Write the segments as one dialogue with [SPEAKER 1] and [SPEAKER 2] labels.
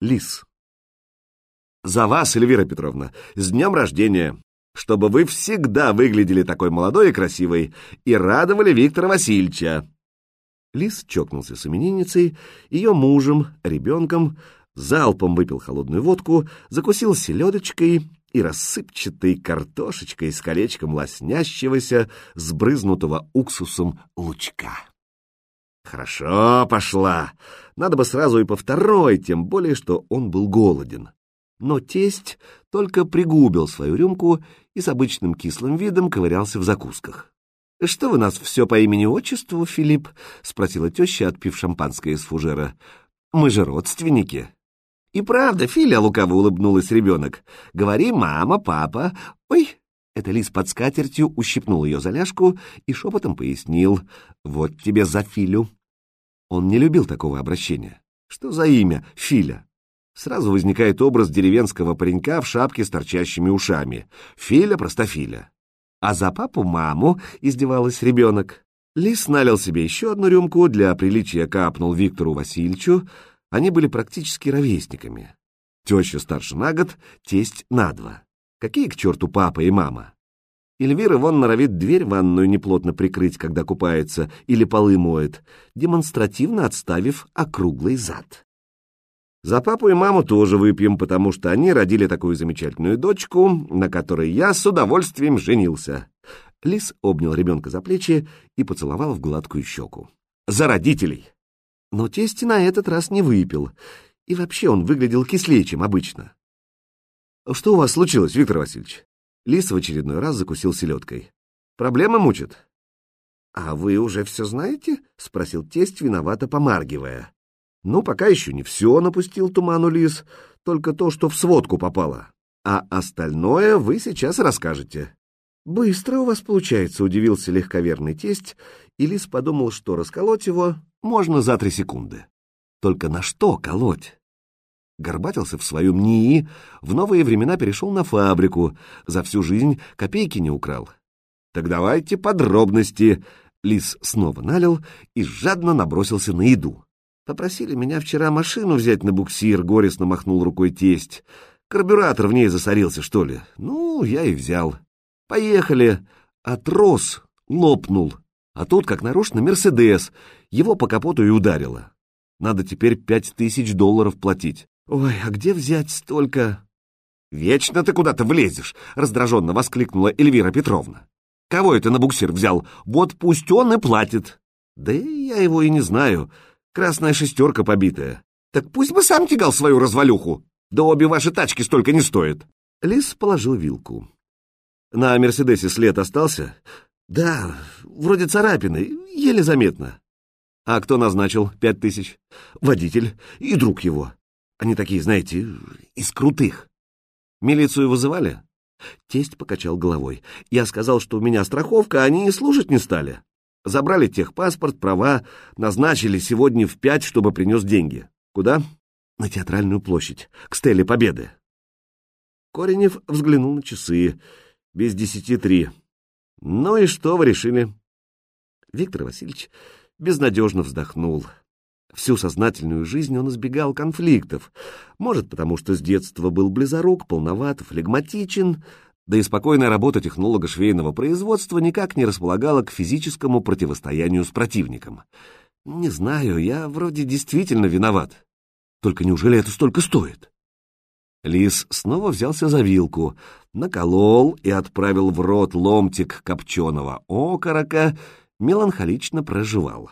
[SPEAKER 1] Лис. «За вас, Эльвира Петровна, с днем рождения! Чтобы вы всегда выглядели такой молодой и красивой и радовали Виктора Васильевича!» Лис чокнулся с именинницей, ее мужем, ребенком, залпом выпил холодную водку, закусил селедочкой и рассыпчатой картошечкой с колечком лоснящегося, сбрызнутого уксусом лучка. Хорошо пошла. Надо бы сразу и по второй, тем более, что он был голоден. Но тесть только пригубил свою рюмку и с обычным кислым видом ковырялся в закусках. — Что вы нас все по имени-отчеству, Филипп? — спросила теща, отпив шампанское из фужера. — Мы же родственники. — И правда, Филя, — лукаво улыбнулась ребенок. — Говори, мама, папа. Ой, это лис под скатертью ущипнул ее за ляжку и шепотом пояснил. — Вот тебе за Филю. Он не любил такого обращения. Что за имя Филя? Сразу возникает образ деревенского паренька в шапке с торчащими ушами. Филя простофиля. А за папу маму издевалась ребенок. Лис налил себе еще одну рюмку, для приличия капнул Виктору Васильевичу. Они были практически ровесниками. Теща старше на год, тесть на два. Какие к черту папа и мама? Эльвира вон норовит дверь ванную неплотно прикрыть, когда купается или полы моет, демонстративно отставив округлый зад. За папу и маму тоже выпьем, потому что они родили такую замечательную дочку, на которой я с удовольствием женился. Лис обнял ребенка за плечи и поцеловал в гладкую щеку. За родителей! Но тесть на этот раз не выпил, и вообще он выглядел кислее, чем обычно. «Что у вас случилось, Виктор Васильевич?» Лис в очередной раз закусил селедкой. «Проблемы мучат?» «А вы уже все знаете?» — спросил тесть, виновато помаргивая. «Ну, пока еще не все», — напустил туману лис, «только то, что в сводку попало. А остальное вы сейчас расскажете». «Быстро у вас получается», — удивился легковерный тесть, и лис подумал, что расколоть его можно за три секунды. Только на что колоть? Горбатился в своем НИИ, в новые времена перешел на фабрику, за всю жизнь копейки не украл. Так давайте подробности. Лис снова налил и жадно набросился на еду. Попросили меня вчера машину взять на буксир, горестно махнул рукой тесть. Карбюратор в ней засорился, что ли? Ну, я и взял. Поехали. А трос лопнул. А тут, как нарочно, Мерседес. Его по капоту и ударило. Надо теперь пять тысяч долларов платить. «Ой, а где взять столько...» «Вечно ты куда-то влезешь!» — раздраженно воскликнула Эльвира Петровна. «Кого это на буксир взял? Вот пусть он и платит!» «Да я его и не знаю. Красная шестерка побитая. Так пусть бы сам тягал свою развалюху. Да обе ваши тачки столько не стоят!» Лис положил вилку. «На Мерседесе след остался?» «Да, вроде царапины, еле заметно». «А кто назначил пять тысяч?» «Водитель и друг его. Они такие, знаете, из крутых. Милицию вызывали? Тесть покачал головой. Я сказал, что у меня страховка, а они и слушать не стали. Забрали техпаспорт, права, назначили сегодня в пять, чтобы принес деньги. Куда? На театральную площадь, к стеле Победы. Коренев взглянул на часы. Без десяти три. Ну и что вы решили? Виктор Васильевич безнадежно вздохнул. Всю сознательную жизнь он избегал конфликтов, может, потому что с детства был близорук, полноват, флегматичен, да и спокойная работа технолога швейного производства никак не располагала к физическому противостоянию с противником. Не знаю, я вроде действительно виноват. Только неужели это столько стоит? Лис снова взялся за вилку, наколол и отправил в рот ломтик копченого окорока, меланхолично проживал.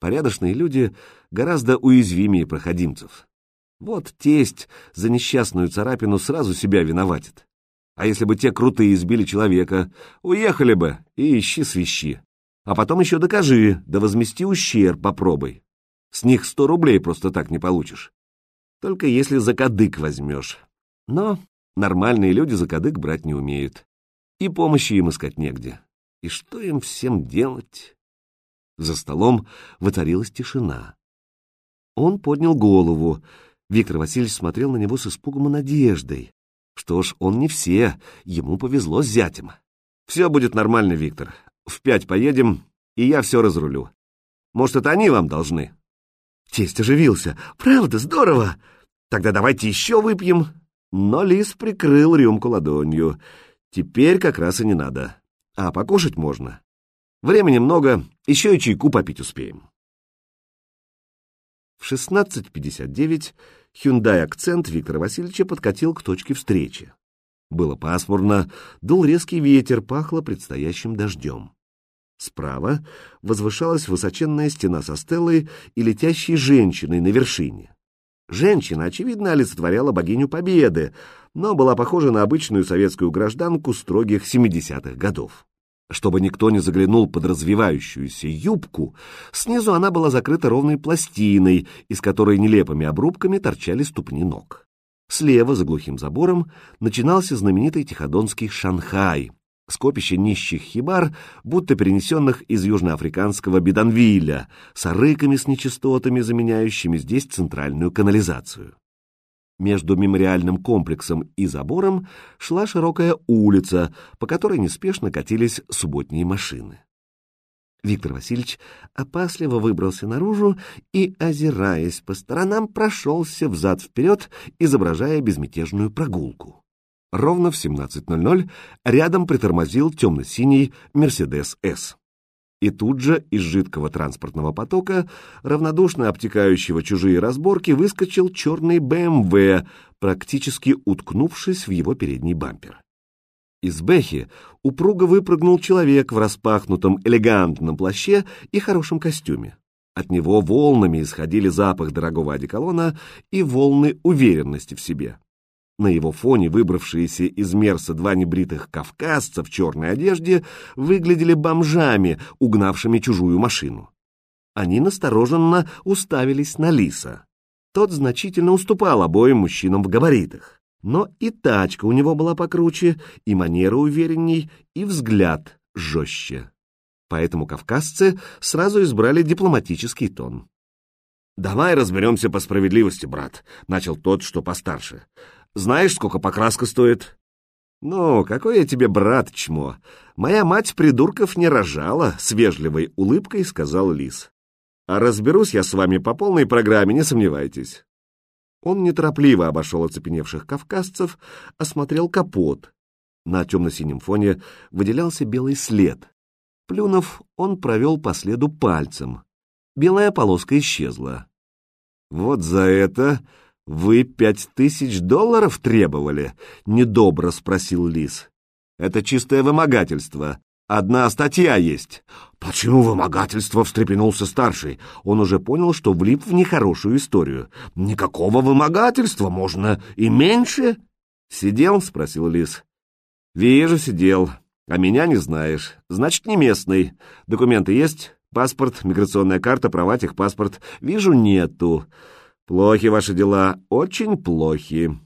[SPEAKER 1] Порядочные люди гораздо уязвимее проходимцев. Вот тесть за несчастную царапину сразу себя виноватит. А если бы те крутые избили человека, уехали бы и ищи свищи. А потом еще докажи, да возмести ущерб попробуй. С них сто рублей просто так не получишь. Только если за кадык возьмешь. Но нормальные люди за кадык брать не умеют. И помощи им искать негде. И что им всем делать? За столом воцарилась тишина. Он поднял голову. Виктор Васильевич смотрел на него с испугом и надеждой. Что ж, он не все, ему повезло с зятем. Все будет нормально, Виктор. В пять поедем, и я все разрулю. Может, это они вам должны? Тесть оживился. Правда, здорово. Тогда давайте еще выпьем. Но лис прикрыл рюмку ладонью. Теперь как раз и не надо. А покушать можно. Времени много, еще и чайку попить успеем. В 16.59 Hyundai Акцент Виктора Васильевича подкатил к точке встречи. Было пасмурно, дул резкий ветер, пахло предстоящим дождем. Справа возвышалась высоченная стена со стелой и летящей женщиной на вершине. Женщина, очевидно, олицетворяла богиню Победы, но была похожа на обычную советскую гражданку строгих 70-х годов. Чтобы никто не заглянул под развивающуюся юбку, снизу она была закрыта ровной пластиной, из которой нелепыми обрубками торчали ступни ног. Слева, за глухим забором, начинался знаменитый Тиходонский Шанхай, скопище нищих хибар, будто перенесенных из южноафриканского Беданвиля, с арыками с нечистотами, заменяющими здесь центральную канализацию. Между мемориальным комплексом и забором шла широкая улица, по которой неспешно катились субботние машины. Виктор Васильевич опасливо выбрался наружу и, озираясь по сторонам, прошелся взад-вперед, изображая безмятежную прогулку. Ровно в 17.00 рядом притормозил темно-синий «Мерседес-С» и тут же из жидкого транспортного потока, равнодушно обтекающего чужие разборки, выскочил черный БМВ, практически уткнувшись в его передний бампер. Из Бэхи упруго выпрыгнул человек в распахнутом элегантном плаще и хорошем костюме. От него волнами исходили запах дорогого одеколона и волны уверенности в себе. На его фоне выбравшиеся из Мерса два небритых кавказца в черной одежде выглядели бомжами, угнавшими чужую машину. Они настороженно уставились на Лиса. Тот значительно уступал обоим мужчинам в габаритах. Но и тачка у него была покруче, и манера уверенней, и взгляд жестче. Поэтому кавказцы сразу избрали дипломатический тон. «Давай разберемся по справедливости, брат», — начал тот, что постарше. Знаешь, сколько покраска стоит?» «Ну, какой я тебе брат, чмо! Моя мать придурков не рожала», — с вежливой улыбкой сказал Лис. «А разберусь я с вами по полной программе, не сомневайтесь». Он неторопливо обошел оцепеневших кавказцев, осмотрел капот. На темно-синем фоне выделялся белый след. Плюнув, он провел по следу пальцем. Белая полоска исчезла. «Вот за это «Вы пять тысяч долларов требовали?» — недобро спросил Лис. «Это чистое вымогательство. Одна статья есть». «Почему вымогательство?» — встрепенулся старший. Он уже понял, что влип в нехорошую историю. «Никакого вымогательства, можно и меньше». «Сидел?» — спросил Лис. «Вижу, сидел. А меня не знаешь. Значит, не местный. Документы есть? Паспорт, миграционная карта, права, техпаспорт. Вижу, нету. «Плохи ваши дела, очень плохи».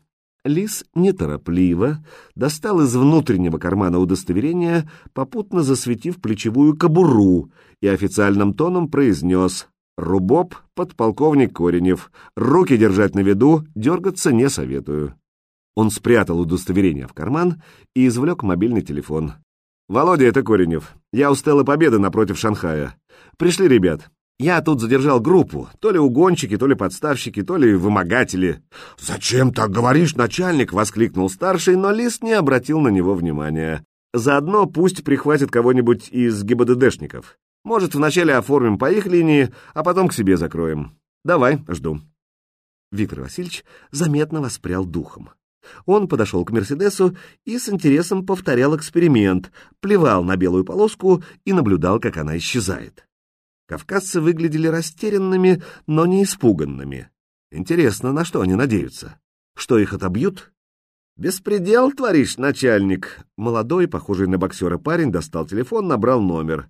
[SPEAKER 1] Лис неторопливо достал из внутреннего кармана удостоверения, попутно засветив плечевую кобуру, и официальным тоном произнес «Рубоб, подполковник Коренев, руки держать на виду, дергаться не советую». Он спрятал удостоверение в карман и извлек мобильный телефон. «Володя, это Коренев. Я у Стеллы Победы напротив Шанхая. Пришли ребят. Я тут задержал группу, то ли угонщики, то ли подставщики, то ли вымогатели. «Зачем так говоришь, начальник?» — воскликнул старший, но Лист не обратил на него внимания. «Заодно пусть прихватит кого-нибудь из ГИБДДшников. Может, вначале оформим по их линии, а потом к себе закроем. Давай, жду». Виктор Васильевич заметно воспрял духом. Он подошел к «Мерседесу» и с интересом повторял эксперимент, плевал на белую полоску и наблюдал, как она исчезает. Кавказцы выглядели растерянными, но не испуганными. Интересно, на что они надеются? Что их отобьют? «Беспредел творишь, начальник!» Молодой, похожий на боксера парень, достал телефон, набрал номер.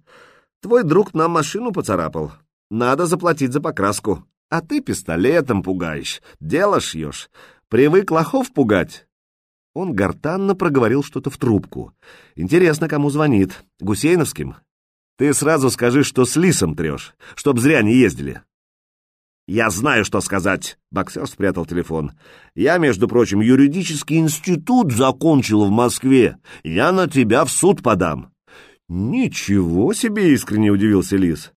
[SPEAKER 1] «Твой друг нам машину поцарапал. Надо заплатить за покраску. А ты пистолетом пугаешь, дело шьешь. Привык лохов пугать?» Он гортанно проговорил что-то в трубку. «Интересно, кому звонит? Гусейновским? Ты сразу скажи, что с лисом трешь, чтоб зря не ездили. Я знаю, что сказать. Боксер спрятал телефон. Я, между прочим, юридический институт закончил в Москве. Я на тебя в суд подам. Ничего себе, искренне удивился лис.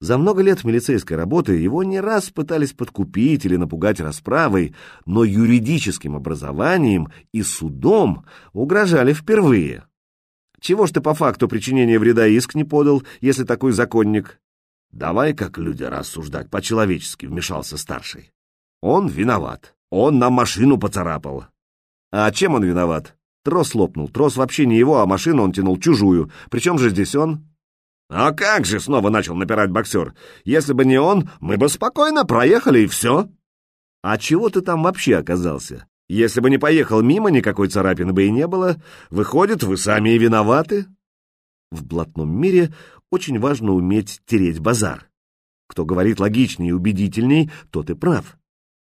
[SPEAKER 1] За много лет милицейской работы его не раз пытались подкупить или напугать расправой, но юридическим образованием и судом угрожали впервые. Чего ж ты по факту причинения вреда иск не подал, если такой законник? Давай как люди рассуждать по-человечески, вмешался старший. Он виноват. Он нам машину поцарапал. А чем он виноват? Трос лопнул. Трос вообще не его, а машину он тянул чужую. Причем же здесь он? «А как же?» — снова начал напирать боксер. «Если бы не он, мы бы спокойно проехали и все». «А чего ты там вообще оказался? Если бы не поехал мимо, никакой царапины бы и не было. Выходит, вы сами и виноваты?» В блатном мире очень важно уметь тереть базар. Кто говорит логичнее и убедительней, тот и прав.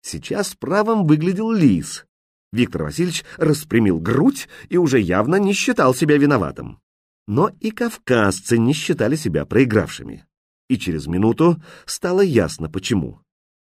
[SPEAKER 1] Сейчас правым выглядел лис. Виктор Васильевич распрямил грудь и уже явно не считал себя виноватым. Но и кавказцы не считали себя проигравшими. И через минуту стало ясно почему.